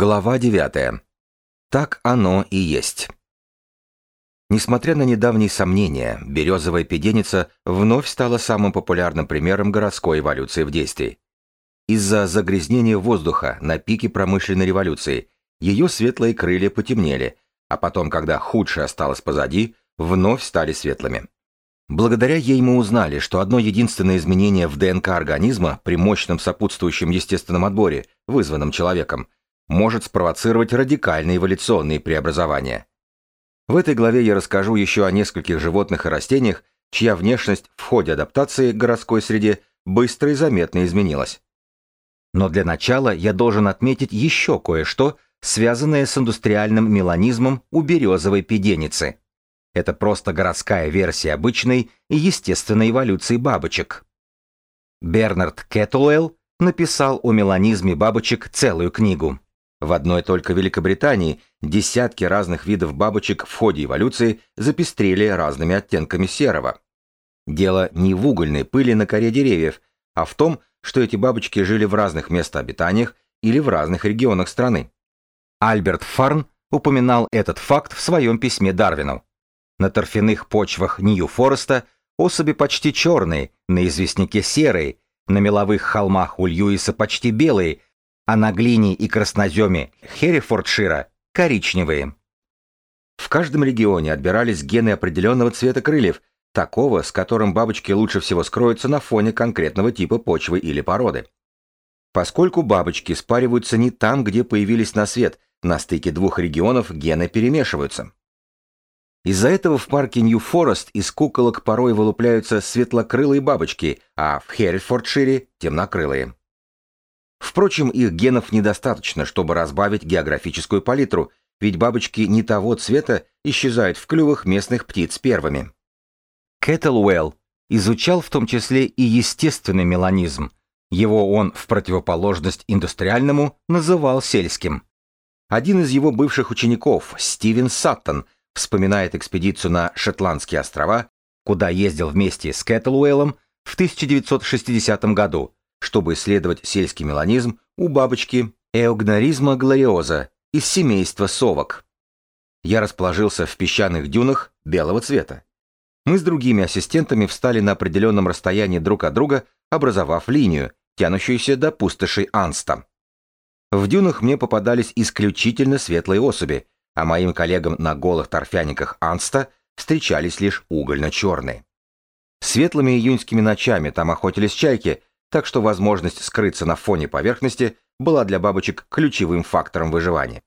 Глава 9. Так оно и есть. Несмотря на недавние сомнения, березовая педеница вновь стала самым популярным примером городской эволюции в действии. Из-за загрязнения воздуха на пике промышленной революции ее светлые крылья потемнели, а потом, когда худшее осталось позади, вновь стали светлыми. Благодаря ей мы узнали, что одно единственное изменение в ДНК организма при мощном сопутствующем естественном отборе, вызванном человеком, может спровоцировать радикальные эволюционные преобразования. В этой главе я расскажу еще о нескольких животных и растениях, чья внешность в ходе адаптации к городской среде быстро и заметно изменилась. Но для начала я должен отметить еще кое-что, связанное с индустриальным меланизмом у березовой педеницы. Это просто городская версия обычной и естественной эволюции бабочек. Бернард Кэттуэлл написал о меланизме бабочек целую книгу. В одной только Великобритании десятки разных видов бабочек в ходе эволюции запестрели разными оттенками серого. Дело не в угольной пыли на коре деревьев, а в том, что эти бабочки жили в разных местообитаниях или в разных регионах страны. Альберт Фарн упоминал этот факт в своем письме Дарвину. На торфяных почвах Нью-Фореста особи почти черные, на известняке серые, на меловых холмах у Льюиса почти белые, а на глине и красноземе Херрифордшира – коричневые. В каждом регионе отбирались гены определенного цвета крыльев, такого, с которым бабочки лучше всего скроются на фоне конкретного типа почвы или породы. Поскольку бабочки спариваются не там, где появились на свет, на стыке двух регионов гены перемешиваются. Из-за этого в парке Нью-Форест из куколок порой вылупляются светлокрылые бабочки, а в Херрифордшире – темнокрылые. Впрочем, их генов недостаточно, чтобы разбавить географическую палитру, ведь бабочки не того цвета исчезают в клювах местных птиц первыми. Кэтлуэлл изучал в том числе и естественный меланизм. Его он, в противоположность индустриальному, называл сельским. Один из его бывших учеников, Стивен Саттон, вспоминает экспедицию на Шотландские острова, куда ездил вместе с Кэтлуэллом в 1960 году, чтобы исследовать сельский меланизм у бабочки Эогноризма глориоза из семейства совок. Я расположился в песчаных дюнах белого цвета. Мы с другими ассистентами встали на определенном расстоянии друг от друга, образовав линию, тянущуюся до пустоши Анста. В дюнах мне попадались исключительно светлые особи, а моим коллегам на голых торфяниках Анста встречались лишь угольно-черные. Светлыми июньскими ночами там охотились чайки, так что возможность скрыться на фоне поверхности была для бабочек ключевым фактором выживания.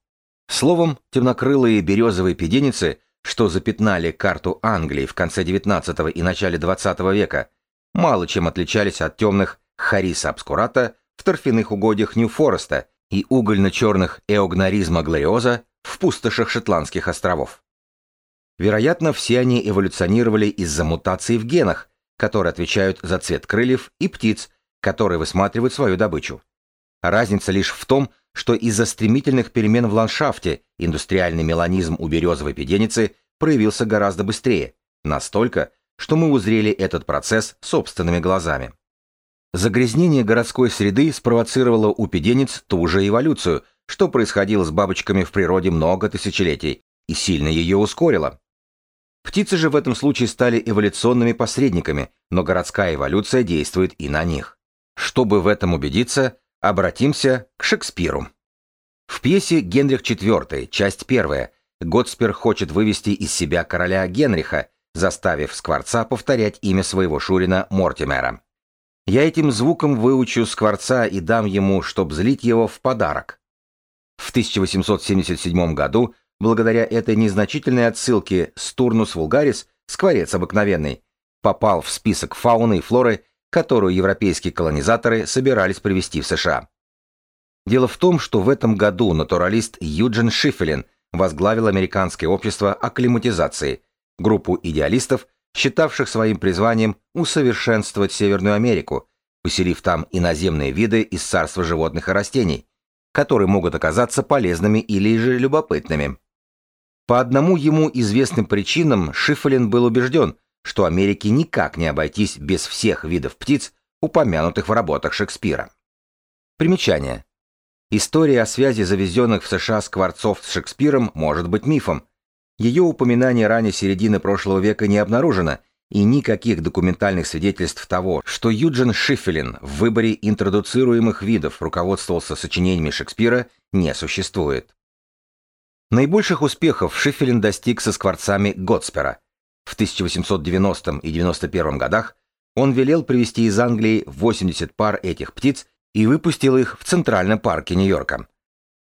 Словом, темнокрылые березовые педеницы, что запятнали карту Англии в конце XIX и начале XX века, мало чем отличались от темных Хариса обскурата в торфяных угодьях Нью-Фореста и угольно-черных Эогноризма глориоза в пустошах Шотландских островов. Вероятно, все они эволюционировали из-за мутаций в генах, которые отвечают за цвет крыльев и птиц, которые высматривают свою добычу. Разница лишь в том, что из-за стремительных перемен в ландшафте индустриальный меланизм у березовой педеницы проявился гораздо быстрее, настолько, что мы узрели этот процесс собственными глазами. Загрязнение городской среды спровоцировало у педениц ту же эволюцию, что происходило с бабочками в природе много тысячелетий, и сильно ее ускорило. Птицы же в этом случае стали эволюционными посредниками, но городская эволюция действует и на них. Чтобы в этом убедиться, обратимся к Шекспиру. В пьесе «Генрих IV», часть 1, Готспер хочет вывести из себя короля Генриха, заставив Скворца повторять имя своего шурина Мортимера. «Я этим звуком выучу Скворца и дам ему, чтоб злить его в подарок». В 1877 году, благодаря этой незначительной отсылке «Стурнус вулгарис», скворец обыкновенный, попал в список фауны и флоры которую европейские колонизаторы собирались привезти в США. Дело в том, что в этом году натуралист Юджин Шифелин возглавил американское общество акклиматизации, группу идеалистов, считавших своим призванием усовершенствовать Северную Америку, поселив там иноземные виды из царства животных и растений, которые могут оказаться полезными или же любопытными. По одному ему известным причинам Шифелин был убежден, что Америке никак не обойтись без всех видов птиц, упомянутых в работах Шекспира. Примечание. История о связи завезенных в США скворцов с Шекспиром может быть мифом. Ее упоминание ранее середины прошлого века не обнаружено, и никаких документальных свидетельств того, что Юджин Шиффелин в выборе интродуцируемых видов руководствовался сочинениями Шекспира, не существует. Наибольших успехов Шиффелин достиг со скворцами Готспера. В 1890 и 91 годах он велел привезти из Англии 80 пар этих птиц и выпустил их в Центральном парке Нью-Йорка.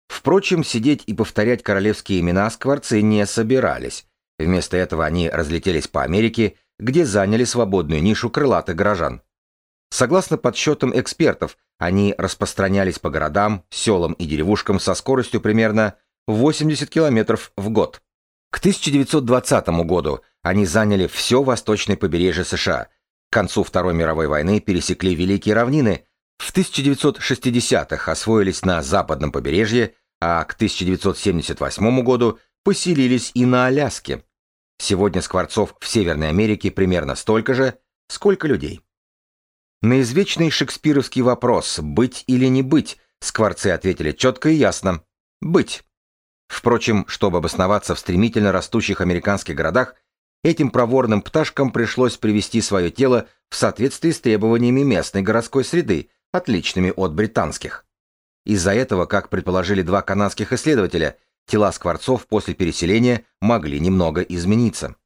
Впрочем, сидеть и повторять королевские имена скворцы не собирались. Вместо этого они разлетелись по Америке, где заняли свободную нишу крылатых горожан. Согласно подсчетам экспертов, они распространялись по городам, селам и деревушкам со скоростью примерно 80 км в год. К 1920 году они заняли все восточное побережье США. К концу Второй мировой войны пересекли Великие равнины, в 1960-х освоились на западном побережье, а к 1978 году поселились и на Аляске. Сегодня скворцов в Северной Америке примерно столько же, сколько людей. На извечный шекспировский вопрос «быть или не быть» скворцы ответили четко и ясно «быть». Впрочем, чтобы обосноваться в стремительно растущих американских городах, этим проворным пташкам пришлось привести свое тело в соответствии с требованиями местной городской среды, отличными от британских. Из-за этого, как предположили два канадских исследователя, тела скворцов после переселения могли немного измениться.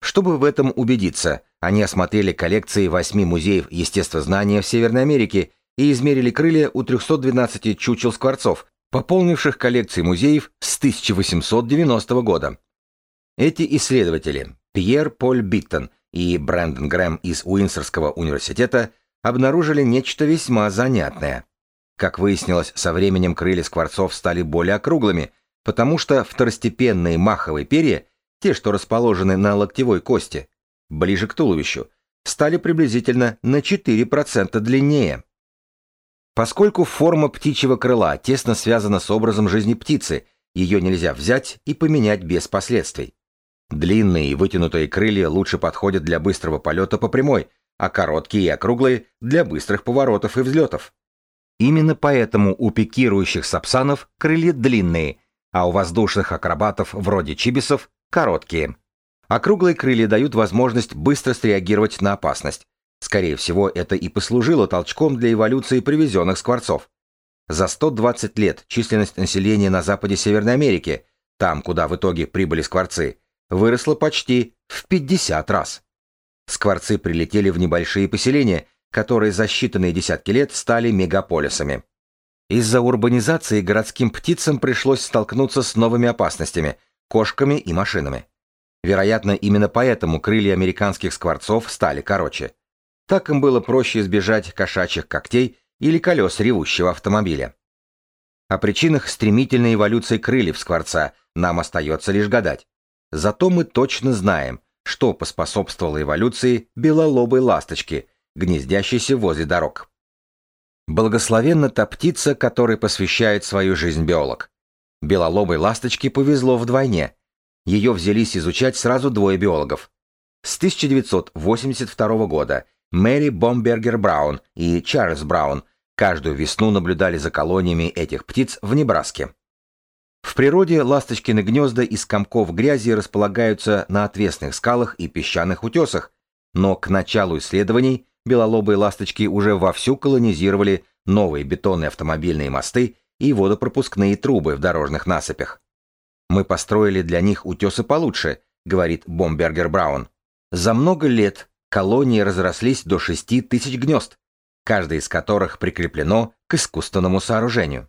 Чтобы в этом убедиться, они осмотрели коллекции восьми музеев естествознания в Северной Америке и измерили крылья у 312 чучел скворцов, пополнивших коллекции музеев с 1890 года. Эти исследователи, Пьер Поль Биттон и Брэндон Грэм из Уинсорского университета, обнаружили нечто весьма занятное. Как выяснилось, со временем крылья скворцов стали более округлыми, потому что второстепенные маховые перья, те, что расположены на локтевой кости, ближе к туловищу, стали приблизительно на 4% длиннее. Поскольку форма птичьего крыла тесно связана с образом жизни птицы, ее нельзя взять и поменять без последствий. Длинные и вытянутые крылья лучше подходят для быстрого полета по прямой, а короткие и округлые для быстрых поворотов и взлетов. Именно поэтому у пикирующих сапсанов крылья длинные, а у воздушных акробатов вроде чибисов короткие. Округлые крылья дают возможность быстро среагировать на опасность. Скорее всего, это и послужило толчком для эволюции привезенных скворцов. За 120 лет численность населения на западе Северной Америки, там, куда в итоге прибыли скворцы, выросла почти в 50 раз. Скворцы прилетели в небольшие поселения, которые за считанные десятки лет стали мегаполисами. Из-за урбанизации городским птицам пришлось столкнуться с новыми опасностями – кошками и машинами. Вероятно, именно поэтому крылья американских скворцов стали короче. Так им было проще избежать кошачьих когтей или колес ревущего автомобиля. О причинах стремительной эволюции крыльев скворца нам остается лишь гадать. Зато мы точно знаем, что поспособствовало эволюции белолобой ласточки, гнездящейся возле дорог. Благословенна та птица, которой посвящает свою жизнь биолог. Белолобой ласточке повезло вдвойне. Ее взялись изучать сразу двое биологов. С 1982 года Мэри Бомбергер Браун и Чарльз Браун каждую весну наблюдали за колониями этих птиц в Небраске. В природе ласточкины гнезда из комков грязи располагаются на отвесных скалах и песчаных утесах, но к началу исследований белолобые ласточки уже вовсю колонизировали новые бетонные автомобильные мосты и водопропускные трубы в дорожных насыпях. «Мы построили для них утесы получше», — говорит Бомбергер Браун. «За много лет колонии разрослись до 6 тысяч гнезд, каждое из которых прикреплено к искусственному сооружению.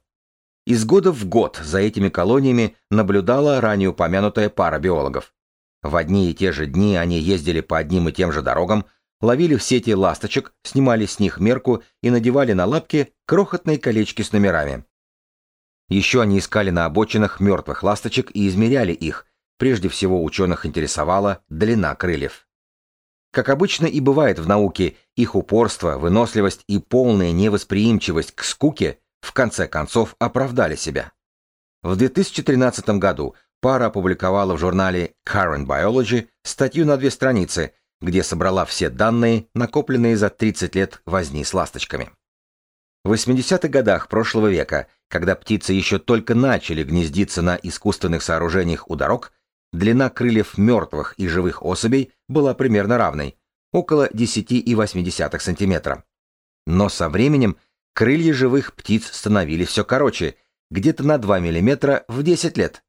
Из года в год за этими колониями наблюдала ранее упомянутая пара биологов. В одни и те же дни они ездили по одним и тем же дорогам, ловили в сети ласточек, снимали с них мерку и надевали на лапки крохотные колечки с номерами. Еще они искали на обочинах мертвых ласточек и измеряли их. Прежде всего ученых интересовала длина крыльев. Как обычно и бывает в науке, их упорство, выносливость и полная невосприимчивость к скуке в конце концов оправдали себя. В 2013 году пара опубликовала в журнале Current Biology статью на две страницы, где собрала все данные, накопленные за 30 лет возни с ласточками. В 80-х годах прошлого века, когда птицы еще только начали гнездиться на искусственных сооружениях у дорог, длина крыльев мертвых и живых особей была примерно равной, около 10,8 см. Но со временем крылья живых птиц становились все короче, где-то на 2 мм в 10 лет.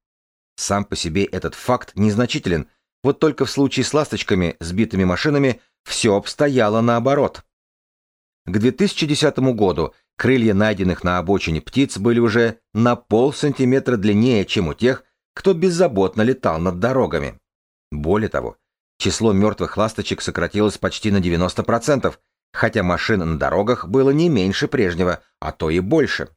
Сам по себе этот факт незначителен, вот только в случае с ласточками, сбитыми машинами, все обстояло наоборот. К 2010 году крылья найденных на обочине птиц были уже на пол сантиметра длиннее, чем у тех, кто беззаботно летал над дорогами. Более того, число мертвых ласточек сократилось почти на 90%, хотя машин на дорогах было не меньше прежнего, а то и больше.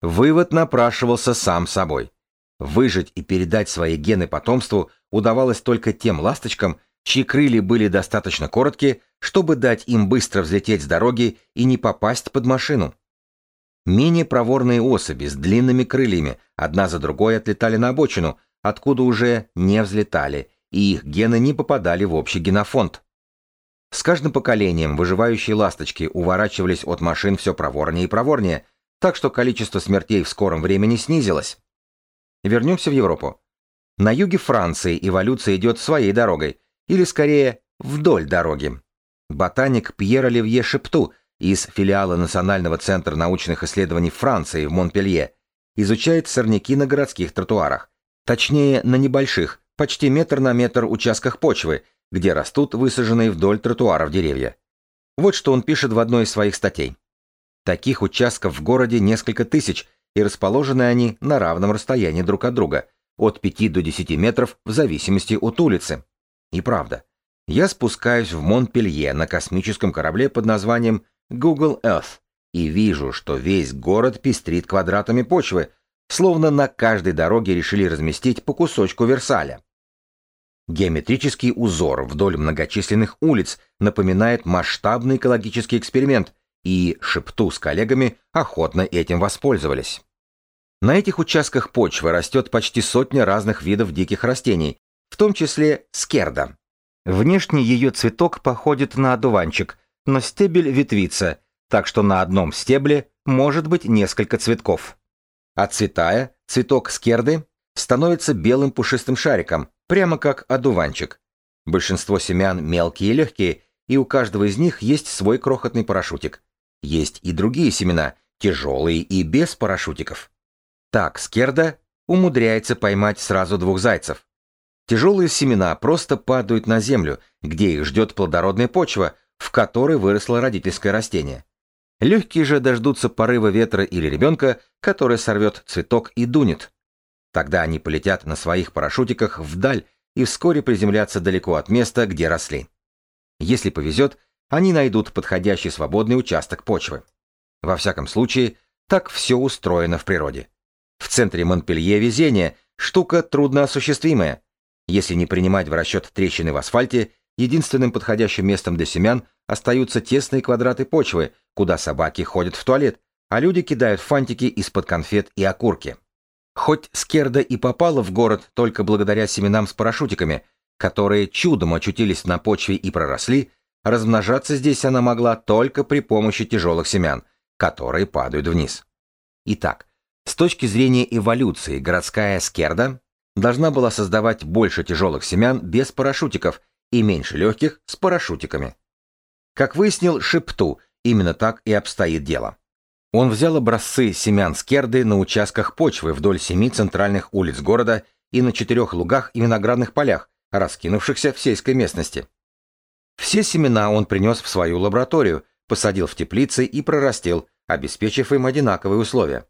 Вывод напрашивался сам собой. Выжить и передать свои гены потомству удавалось только тем ласточкам, чьи крылья были достаточно короткие, чтобы дать им быстро взлететь с дороги и не попасть под машину. Менее проворные особи с длинными крыльями одна за другой отлетали на обочину, откуда уже не взлетали, и их гены не попадали в общий генофонд. С каждым поколением выживающие ласточки уворачивались от машин все проворнее и проворнее, так что количество смертей в скором времени снизилось. Вернемся в Европу. На юге Франции эволюция идет своей дорогой, или скорее вдоль дороги. Ботаник Пьер Оливье Шепту из филиала Национального центра научных исследований Франции в Монпелье изучает сорняки на городских тротуарах, точнее на небольших, почти метр на метр участках почвы, где растут высаженные вдоль тротуаров деревья. Вот что он пишет в одной из своих статей. Таких участков в городе несколько тысяч, и расположены они на равном расстоянии друг от друга, от 5 до 10 метров в зависимости от улицы. И правда, я спускаюсь в Монпелье на космическом корабле под названием Google Earth и вижу, что весь город пестрит квадратами почвы, словно на каждой дороге решили разместить по кусочку Версаля. Геометрический узор вдоль многочисленных улиц напоминает масштабный экологический эксперимент, и Шепту с коллегами охотно этим воспользовались. На этих участках почвы растет почти сотня разных видов диких растений, в том числе скерда. Внешне ее цветок походит на одуванчик, но стебель ветвится, так что на одном стебле может быть несколько цветков. Отцветая, цветок скерды становится белым пушистым шариком, прямо как одуванчик. Большинство семян мелкие и легкие, и у каждого из них есть свой крохотный парашютик. Есть и другие семена, тяжелые и без парашютиков. Так скерда умудряется поймать сразу двух зайцев. Тяжелые семена просто падают на землю, где их ждет плодородная почва, в которой выросло родительское растение. Легкие же дождутся порыва ветра или ребенка, который сорвет цветок и дунет. Тогда они полетят на своих парашютиках вдаль и вскоре приземлятся далеко от места, где росли. Если повезет, они найдут подходящий свободный участок почвы. Во всяком случае, так все устроено в природе. В центре Монпелье везение – штука трудноосуществимая. Если не принимать в расчет трещины в асфальте, единственным подходящим местом для семян остаются тесные квадраты почвы, куда собаки ходят в туалет, а люди кидают фантики из-под конфет и окурки. Хоть Скерда и попала в город только благодаря семенам с парашютиками, которые чудом очутились на почве и проросли, размножаться здесь она могла только при помощи тяжелых семян, которые падают вниз. Итак, с точки зрения эволюции городская Скерда должна была создавать больше тяжелых семян без парашютиков и меньше легких с парашютиками. Как выяснил Шепту, именно так и обстоит дело. Он взял образцы семян скерды на участках почвы вдоль семи центральных улиц города и на четырех лугах и виноградных полях, раскинувшихся в сельской местности. Все семена он принес в свою лабораторию, посадил в теплицы и прорастил, обеспечив им одинаковые условия.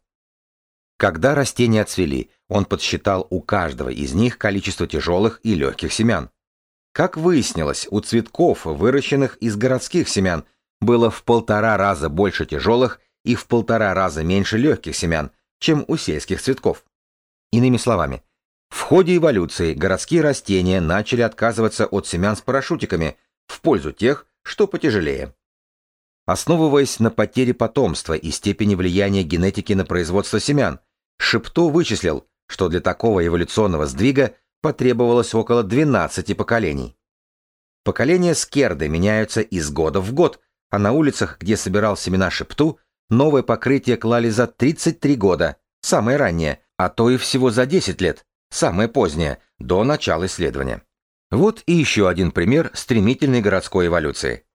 Когда растения отцвели, он подсчитал у каждого из них количество тяжелых и легких семян. Как выяснилось, у цветков, выращенных из городских семян, было в полтора раза больше тяжелых и в полтора раза меньше легких семян, чем у сельских цветков. Иными словами, в ходе эволюции городские растения начали отказываться от семян с парашютиками в пользу тех, что потяжелее. Основываясь на потере потомства и степени влияния генетики на производство семян, Шепто вычислил, что для такого эволюционного сдвига потребовалось около 12 поколений. Поколения скерды меняются из года в год, а на улицах, где собирал семена Шепту, новое покрытие клали за 33 года, самое раннее, а то и всего за 10 лет, самое позднее, до начала исследования. Вот и еще один пример стремительной городской эволюции.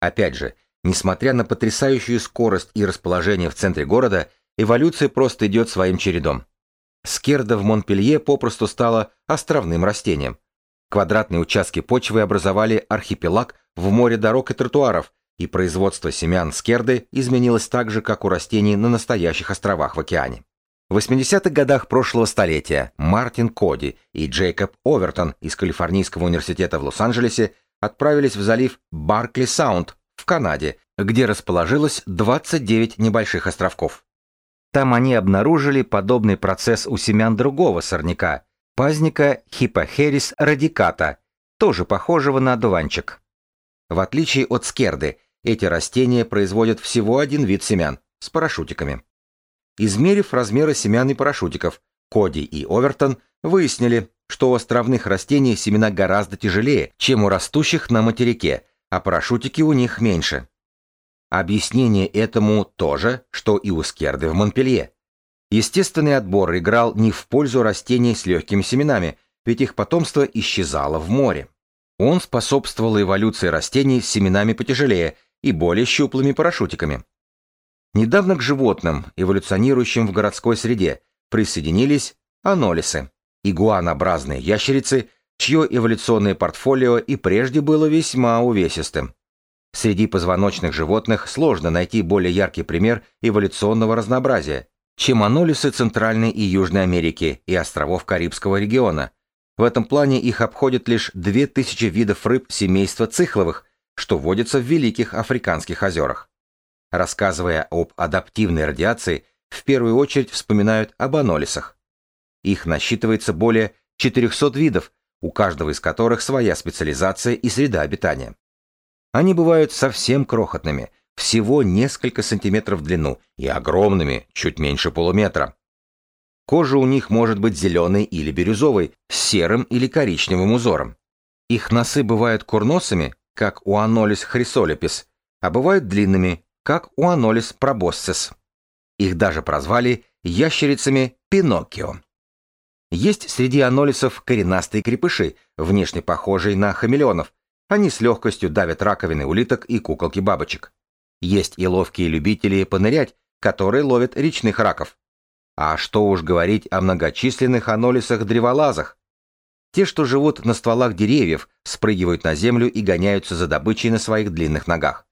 Опять же, несмотря на потрясающую скорость и расположение в центре города, эволюция просто идет своим чередом. Скерда в Монпелье попросту стала островным растением. Квадратные участки почвы образовали архипелаг в море дорог и тротуаров, и производство семян скерды изменилось так же, как у растений на настоящих островах в океане. В 80-х годах прошлого столетия Мартин Коди и Джейкоб Овертон из Калифорнийского университета в Лос-Анджелесе отправились в залив Баркли-Саунд в Канаде, где расположилось 29 небольших островков. Там они обнаружили подобный процесс у семян другого сорняка, пазника Хипохерис радиката, тоже похожего на одуванчик. В отличие от скерды, эти растения производят всего один вид семян – с парашютиками. Измерив размеры семян и парашютиков, Коди и Овертон выяснили, что у островных растений семена гораздо тяжелее, чем у растущих на материке, а парашютики у них меньше. Объяснение этому то же, что и у Скерды в Монпелье. Естественный отбор играл не в пользу растений с легкими семенами, ведь их потомство исчезало в море. Он способствовал эволюции растений с семенами потяжелее и более щуплыми парашютиками. Недавно к животным, эволюционирующим в городской среде, присоединились анолисы, игуанообразные ящерицы, чье эволюционное портфолио и прежде было весьма увесистым. Среди позвоночных животных сложно найти более яркий пример эволюционного разнообразия, чем анолисы Центральной и Южной Америки и островов Карибского региона. В этом плане их обходят лишь 2000 видов рыб семейства цихловых, что водится в Великих Африканских озерах. Рассказывая об адаптивной радиации, в первую очередь вспоминают об анолисах. Их насчитывается более 400 видов, у каждого из которых своя специализация и среда обитания. Они бывают совсем крохотными, всего несколько сантиметров в длину, и огромными, чуть меньше полуметра. Кожа у них может быть зеленой или бирюзовой, с серым или коричневым узором. Их носы бывают курносами, как у Анолис хрисолепис, а бывают длинными, как у Анолис пробоссес. Их даже прозвали ящерицами Пиноккио. Есть среди анолисов коренастые крепыши, внешне похожие на хамелеонов, они с легкостью давят раковины улиток и куколки бабочек. Есть и ловкие любители понырять, которые ловят речных раков. А что уж говорить о многочисленных анолисах-древолазах. Те, что живут на стволах деревьев, спрыгивают на землю и гоняются за добычей на своих длинных ногах.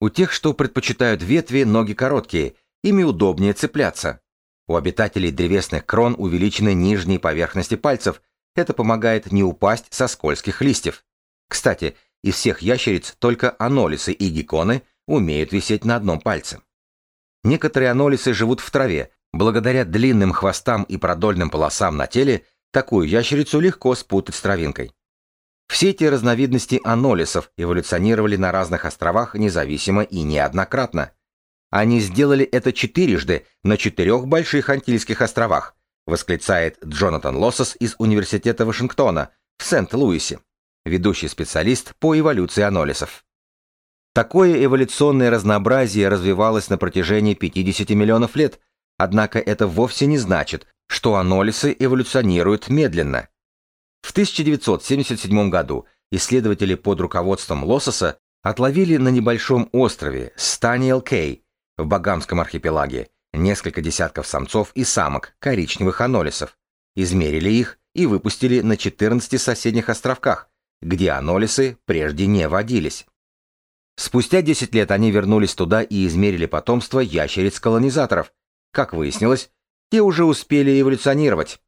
У тех, что предпочитают ветви, ноги короткие, ими удобнее цепляться. У обитателей древесных крон увеличены нижние поверхности пальцев, это помогает не упасть со скользких листьев. Кстати, из всех ящериц только анолисы и гекконы умеют висеть на одном пальце. Некоторые анолисы живут в траве. Благодаря длинным хвостам и продольным полосам на теле такую ящерицу легко спутать с травинкой. Все эти разновидности анолисов эволюционировали на разных островах независимо и неоднократно. Они сделали это четырежды на четырех больших Антильских островах, восклицает Джонатан Лоссос из Университета Вашингтона в Сент-Луисе ведущий специалист по эволюции анолисов. Такое эволюционное разнообразие развивалось на протяжении 50 миллионов лет, однако это вовсе не значит, что анолисы эволюционируют медленно. В 1977 году исследователи под руководством Лососа отловили на небольшом острове Станиел Кей в Багамском архипелаге несколько десятков самцов и самок коричневых анолисов, измерили их и выпустили на 14 соседних островках, где анолисы прежде не водились. Спустя 10 лет они вернулись туда и измерили потомство ящериц-колонизаторов. Как выяснилось, те уже успели эволюционировать.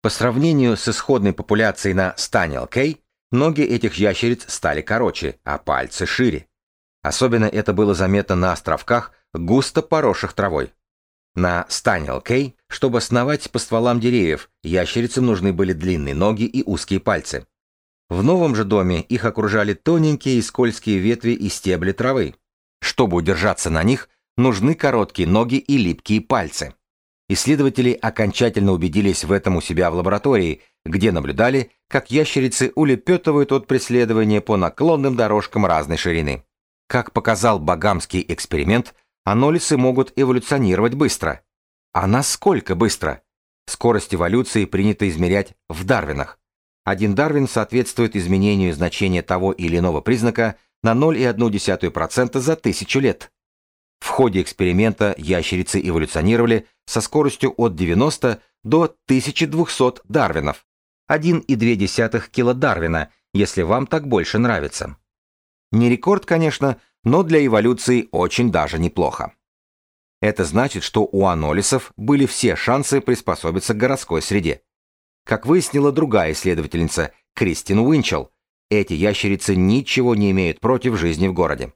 По сравнению с исходной популяцией на Станиал Кей, ноги этих ящериц стали короче, а пальцы шире. Особенно это было заметно на островках, густо поросших травой. На Станиал Кей, чтобы сновать по стволам деревьев, ящерицам нужны были длинные ноги и узкие пальцы. В новом же доме их окружали тоненькие и скользкие ветви и стебли травы. Чтобы удержаться на них, нужны короткие ноги и липкие пальцы. Исследователи окончательно убедились в этом у себя в лаборатории, где наблюдали, как ящерицы улепетывают от преследования по наклонным дорожкам разной ширины. Как показал багамский эксперимент, анолисы могут эволюционировать быстро. А насколько быстро? Скорость эволюции принято измерять в дарвинах. Один дарвин соответствует изменению значения того или иного признака на 0,1% за тысячу лет. В ходе эксперимента ящерицы эволюционировали со скоростью от 90 до 1200 дарвинов, 1,2 килодарвина, если вам так больше нравится. Не рекорд, конечно, но для эволюции очень даже неплохо. Это значит, что у анолисов были все шансы приспособиться к городской среде. Как выяснила другая исследовательница, Кристин Уинчел, эти ящерицы ничего не имеют против жизни в городе.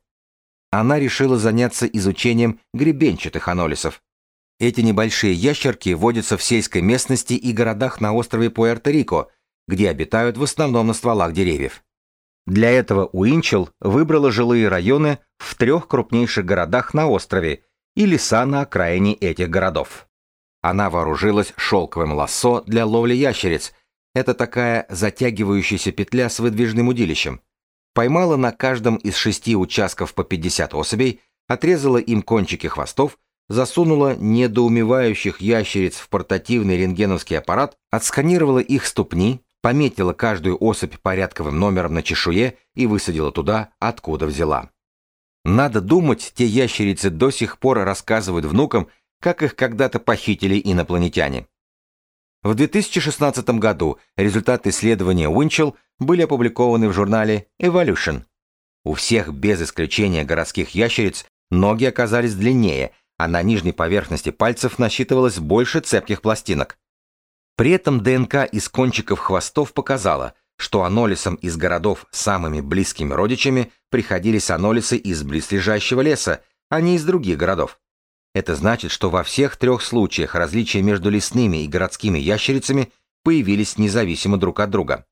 Она решила заняться изучением гребенчатых анолисов. Эти небольшие ящерки водятся в сельской местности и городах на острове Пуэрто-Рико, где обитают в основном на стволах деревьев. Для этого Уинчел выбрала жилые районы в трех крупнейших городах на острове и леса на окраине этих городов. Она вооружилась шелковым лассо для ловли ящериц. Это такая затягивающаяся петля с выдвижным удилищем. Поймала на каждом из шести участков по 50 особей, отрезала им кончики хвостов, засунула недоумевающих ящериц в портативный рентгеновский аппарат, отсканировала их ступни, пометила каждую особь порядковым номером на чешуе и высадила туда, откуда взяла. Надо думать, те ящерицы до сих пор рассказывают внукам, как их когда-то похитили инопланетяне. В 2016 году результаты исследования Уинчел были опубликованы в журнале Evolution. У всех без исключения городских ящериц ноги оказались длиннее, а на нижней поверхности пальцев насчитывалось больше цепких пластинок. При этом ДНК из кончиков хвостов показала, что анолисам из городов самыми близкими родичами приходились анолисы из близлежащего леса, а не из других городов. Это значит, что во всех трех случаях различия между лесными и городскими ящерицами появились независимо друг от друга.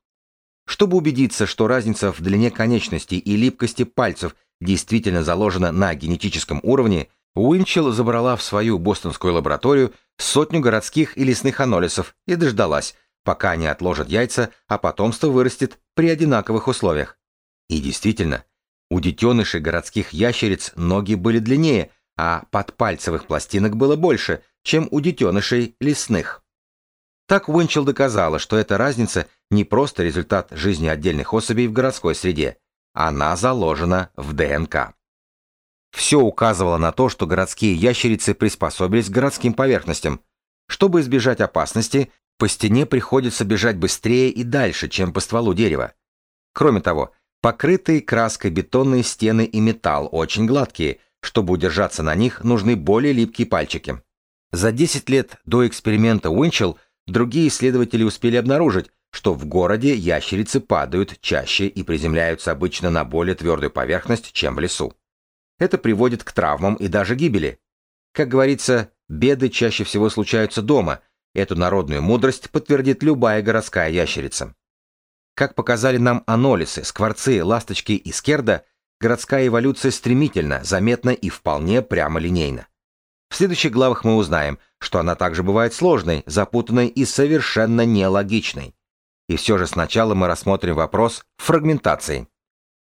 Чтобы убедиться, что разница в длине конечностей и липкости пальцев действительно заложена на генетическом уровне, Уинчел забрала в свою бостонскую лабораторию сотню городских и лесных анолисов и дождалась, пока они отложат яйца, а потомство вырастет при одинаковых условиях. И действительно, у детенышей городских ящериц ноги были длиннее, а подпальцевых пластинок было больше, чем у детенышей лесных. Так Уинчел доказала, что эта разница не просто результат жизни отдельных особей в городской среде, она заложена в ДНК. Все указывало на то, что городские ящерицы приспособились к городским поверхностям. Чтобы избежать опасности, по стене приходится бежать быстрее и дальше, чем по стволу дерева. Кроме того, покрытые краской бетонные стены и металл очень гладкие, чтобы удержаться на них, нужны более липкие пальчики. За 10 лет до эксперимента Уинчел другие исследователи успели обнаружить, что в городе ящерицы падают чаще и приземляются обычно на более твердую поверхность, чем в лесу. Это приводит к травмам и даже гибели. Как говорится, беды чаще всего случаются дома, Эту народную мудрость подтвердит любая городская ящерица. Как показали нам анолисы, скворцы, ласточки и скерда, городская эволюция стремительна, заметна и вполне прямолинейна. В следующих главах мы узнаем, что она также бывает сложной, запутанной и совершенно нелогичной. И все же сначала мы рассмотрим вопрос фрагментации.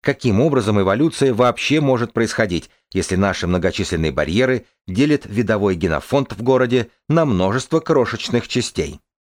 Каким образом эволюция вообще может происходить, если наши многочисленные барьеры делят видовой генофонд в городе на множество крошечных частей?